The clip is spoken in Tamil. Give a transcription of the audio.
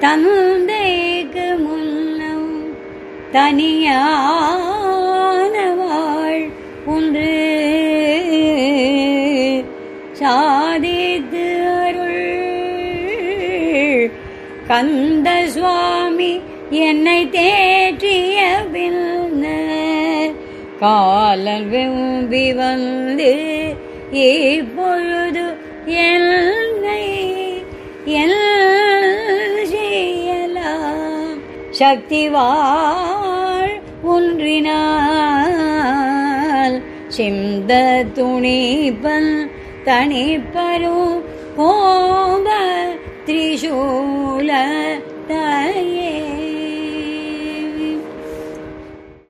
தந்தைக்கு முன்னம் தனியானவாள் ஒன்று. சாதித்து அருள். கந்த சுவாமி என்னை தேற்றிய பின்னர் காலல் வெம்பி வந்து இப்பொழுது சக்திவாள் ஒன்றினால் சிந்த துணிப்பல் தனிப்பரும் கோப திரிசூ